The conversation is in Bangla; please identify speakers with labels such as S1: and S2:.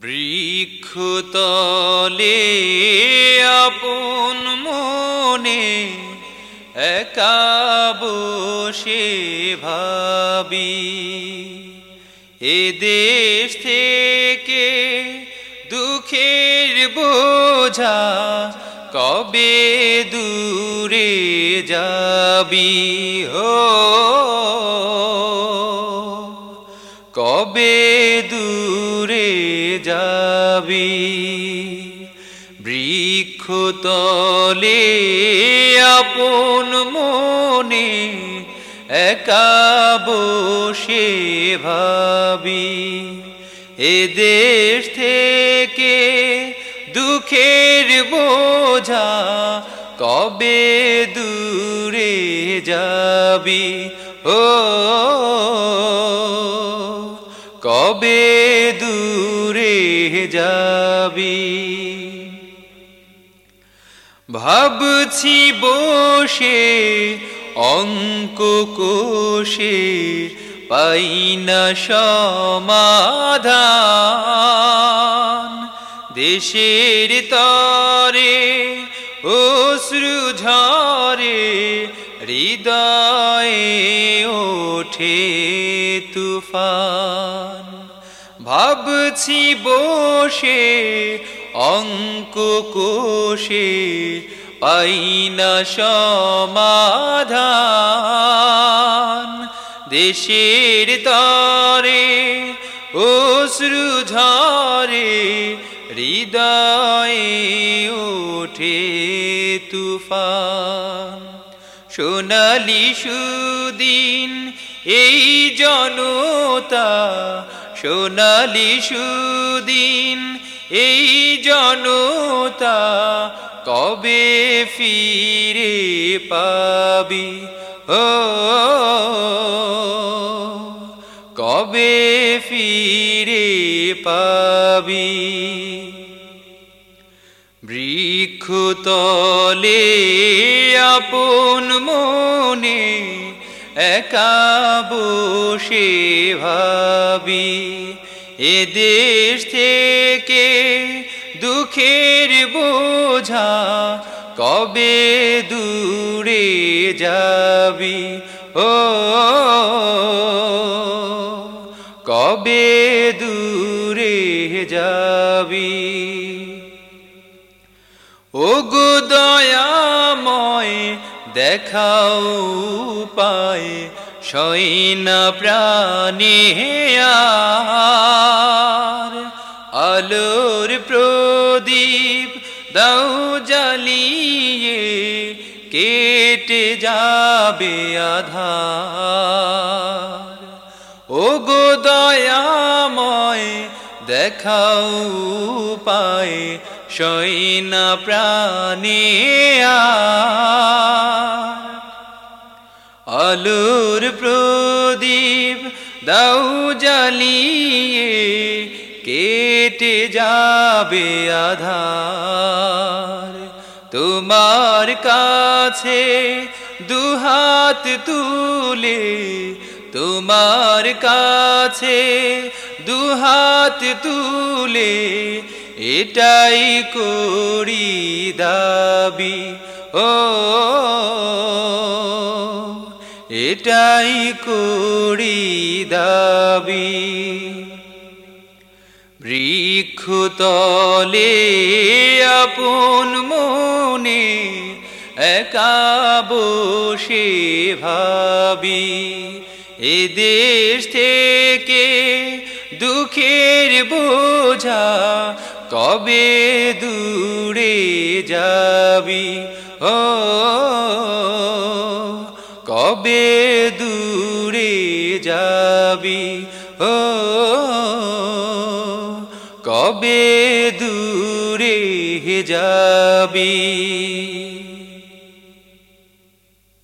S1: বৃক্ষতলে আপন মনে একা বসে ভাবি। এ দেশ থেকে দুঃখের বোঝা কবে দূরে যাবি? হো যাবি বৃক্ষতলে আপন মনে একা বসে ভাবি, এ দেশ থেকে দুঃখের বোঝা কবে দূরে যাবি? ও, কবে দূরে যাবি। ভাবছি বসে অঙ্ক কোষে পাই না সমাধান। দেশের তরে, অশ্রু ঝরে, হৃদয়ে ওঠে তুফান। ভাবছি বসে, অঙ্ক কোষে পাই না সমাধান। দেশের তরে, অশ্রু ঝরে, হৃদয়ে ওঠে তুফান। সোনালি সুদিন, এই জনতা সোনালি সুদিন এই জনতা কবে ফিরে পাবি? ও কবে ফিরে পাবি? বৃক্ষতলে আপন মনে একা বসে ভাবি, এ দেশ থেকে দুঃখের বোঝা কবে দূরে যাবি? ও, কবে দূরে যাবি? ও গো দয়াময় দেখাও পায় সৈনা প্রাণী আলোর প্রদীপ দাও জ্বালিয়ে, কেটে যাবে আধার। ও গো দয়াময়, দেখাও পায় সৈনা প্রাণে আলোর প্রদীপ দাও জ্বালিয়ে, কেটে যাবে আধার। তোমার কাছে দুহাত তুলে, তোমার কাছে দুহাত তুলে, এটাই করি দাবি। ও এটাই করি দাবি। বৃক্ষতলে আপন মনে একা বসে ভাবি। এ দেশ থেকে দুঃখের বোঝা কবে দূরে যাবি? ও কবে দূরে যাবি? ও কবে দূরে যাবি?